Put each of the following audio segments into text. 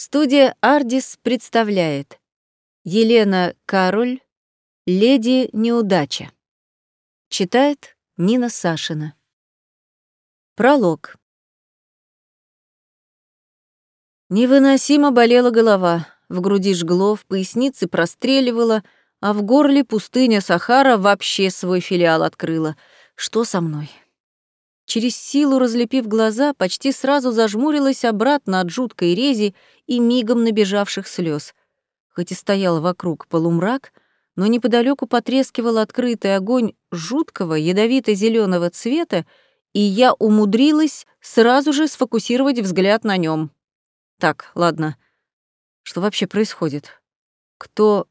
Студия «Ардис» представляет Елена Кароль «Леди Неудача». Читает Нина Сашина. Пролог. Невыносимо болела голова, в груди жгло, в пояснице простреливала, а в горле пустыня Сахара вообще свой филиал открыла. Что со мной? Через силу разлепив глаза, почти сразу зажмурилась обратно от жуткой рези и мигом набежавших слез. Хоть и стоял вокруг полумрак, но неподалеку потрескивал открытый огонь жуткого ядовито зеленого цвета, и я умудрилась сразу же сфокусировать взгляд на нем. Так, ладно. Что вообще происходит? Кто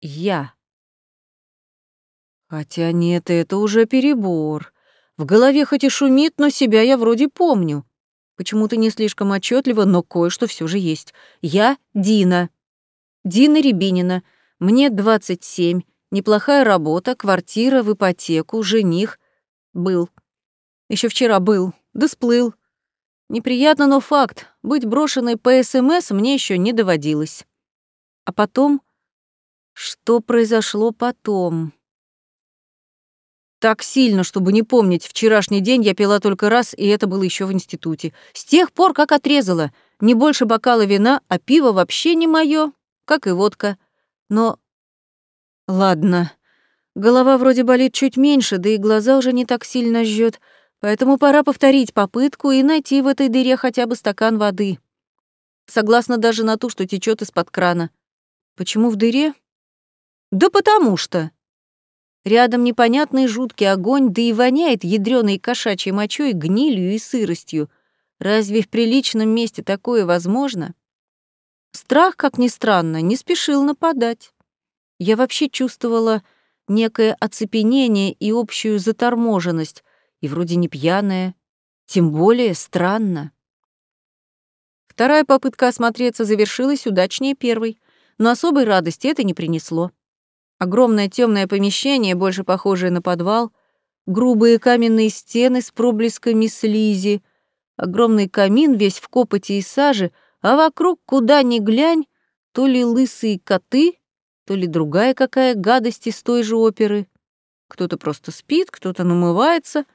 я? Хотя нет, это уже перебор. В голове хоть и шумит, но себя я вроде помню. Почему-то не слишком отчетливо, но кое-что все же есть. Я Дина. Дина Рябинина. Мне 27. Неплохая работа, квартира в ипотеку, жених. Был. Еще вчера был. Да сплыл. Неприятно, но факт. Быть брошенной по СМС мне еще не доводилось. А потом... Что произошло потом? Так сильно, чтобы не помнить, вчерашний день я пила только раз, и это было еще в институте. С тех пор, как отрезала. Не больше бокала вина, а пиво вообще не мое, как и водка. Но... Ладно. Голова вроде болит чуть меньше, да и глаза уже не так сильно жжет, поэтому пора повторить попытку и найти в этой дыре хотя бы стакан воды. Согласна даже на ту, что течет из-под крана. Почему в дыре? Да потому что. Рядом непонятный жуткий огонь, да и воняет ядреной кошачьей мочой, гнилью и сыростью. Разве в приличном месте такое возможно? Страх, как ни странно, не спешил нападать. Я вообще чувствовала некое оцепенение и общую заторможенность, и вроде не пьяная, тем более странно. Вторая попытка осмотреться завершилась удачнее первой, но особой радости это не принесло. Огромное темное помещение, больше похожее на подвал, грубые каменные стены с проблесками слизи, огромный камин весь в копоти и саже, а вокруг, куда ни глянь, то ли лысые коты, то ли другая какая гадость из той же оперы. Кто-то просто спит, кто-то намывается,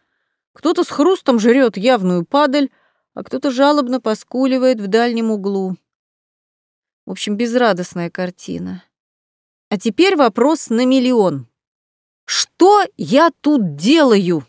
кто-то с хрустом жрет явную падаль, а кто-то жалобно поскуливает в дальнем углу. В общем, безрадостная картина. А теперь вопрос на миллион. Что я тут делаю?